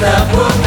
the book.